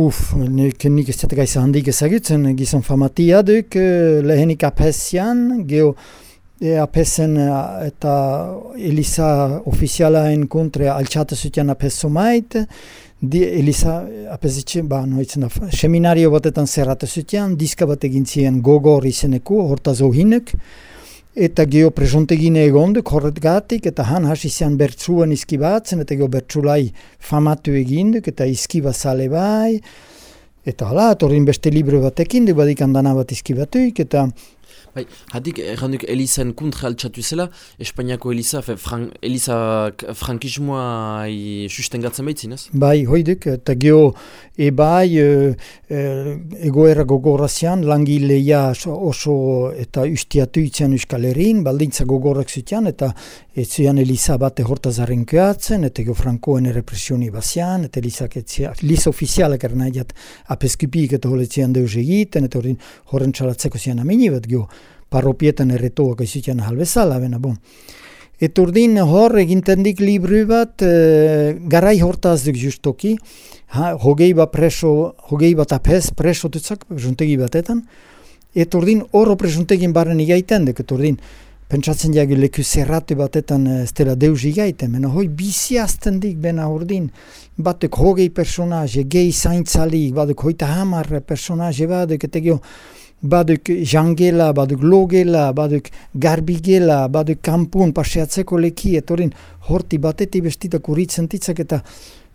Uf, nik, nik ez dut gaiza handik ezagutzen, gizon famatia duk, eh, lehenik apesian, geho e, apesen eh, eta Elisa ofizialaen kontre altxate zuten apeso mait, di Elisa apesitxe, ba, noitzen da, seminario batetan zerrate zuten, diska bat egin ziren gogor izeneko, horta zohinek, eta geho presontegine egonduk horret gatik, eta han hasi zian bertsuan izki batzen, eta geho bertsulai famatu eginduk, eta izki bazale bai, eta hala, torrin beste libre batekin, du badik handana bat izki batuik, eta Bai, hadik, erranduk Elizen kontra altxatu zela, Espainiako Eliza, fe, fran, Eliza frankismoa sustengatzen behitzin, ez? Bai, hoiduk, eta geho, e bai, e, e, egoera gogorazian, langileia oso eta ustiatu itzen Euskal Herrin, baldintza gogorak zutian, eta ez zuian Eliza bate hortazaren keatzen, eta geho frankoen represioni bazian, eta Elizak etzia, Eliza ofizialak ernaiat apeskipik eta holetzean deus egiten, eta horren txalatzeko zian amini bat geho, parropietan erretoak izutian halbezala, bena, bon. Eta urdin hor egintendik libru bat, e, garai hortaz justoki, ha, hogei bat preso, hogei bat apes preso dutzak, presuntegi batetan, eta urdin horro presuntegin barren igaiten duk, eta urdin, pentsatzen jagi leku zerratu batetan ez dela deus igaiten, mena hoi bizi azten dik bena urdin, batek hogei personaje, gehi zaintzalik, batek hoita hamar personaje batek, eta gio, baduk jangela, baduk logela, baduk garbigela, baduk kampun, paseatzeko leki, etorin horti bateti bestitak uritzen titzak eta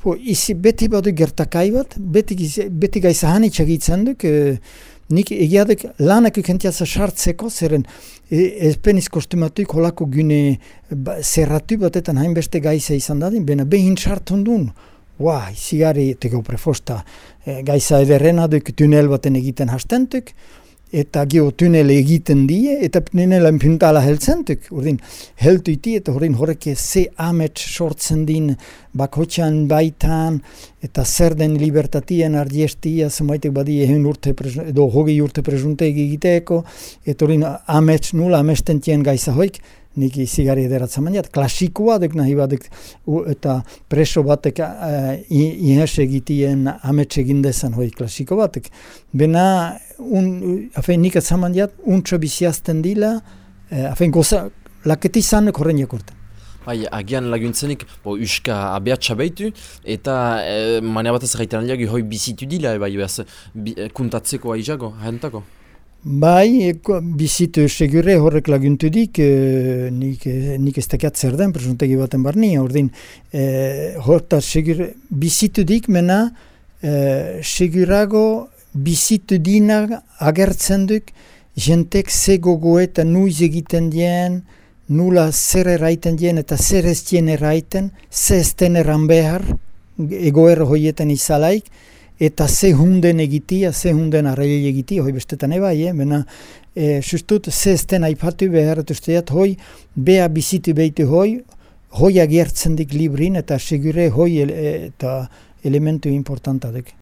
po, izi, beti baduk gertakai bat, beti, beti gaiza hanitxak itzen duk, e, nik egiadek lanak ukentiatza sartzeko, zeren e, ezpeniz kostumatuik holako gune ba, zerratu batetan hainbeste gaiza izan dadin, bena behin sartun duen, Ua, izigari, teko prefosta, e, gaiza ederrena duk tunel baten egiten hastentuk, eta geotunel egiten die, eta tunela puntala heltzentuk, urdin, heltu eta urdin horrek ze amets sortzen din bakotxan baitan, eta zer den libertatien ardiestia, zemaitek badi ehen urte, edo hogi urte presuntegi egiteko, eta urdin amets nula amesten tien gaiza hoik, nik izigari ederatzen maniat, klasikoa duk nahi batek, eta preso batek uh, ihes egitien amets egindezan hoi klasiko batek. Bena, un, afen nik atzen maniat, untsa biziazten dila, uh, afen goza, laketi zan korren jakurten. Bai, agian laguntzenik, bo, uska abeatxa behitu, eta e, manea batez aliak, hoi bizitu dila, bai, behaz, bi, kuntatzeko aizago, hentako? Bai, bizitu segure horrek laguntu dik, e, nik, e, nik ez tekiat zer den, presuntegi baten barni, ordin, e, horta segure, bizitu dik, mena, e, segurago bizitu dina agertzen duk, jentek ze gogo eta nuiz egiten dien, nula zer eraiten dien eta zer ez dien eraiten, ze ez den eran behar, egoer hoietan izalaik, eta ze hunden egitia, ze hunden arraile egitia, hoi bestetan ebai, eh? Bena, e, sustut, ze esten aipatu behar, eta hoi, bea bizitu behitu hoi, hoi agertzen dik librin, eta segure hoi eta elementu importantatek.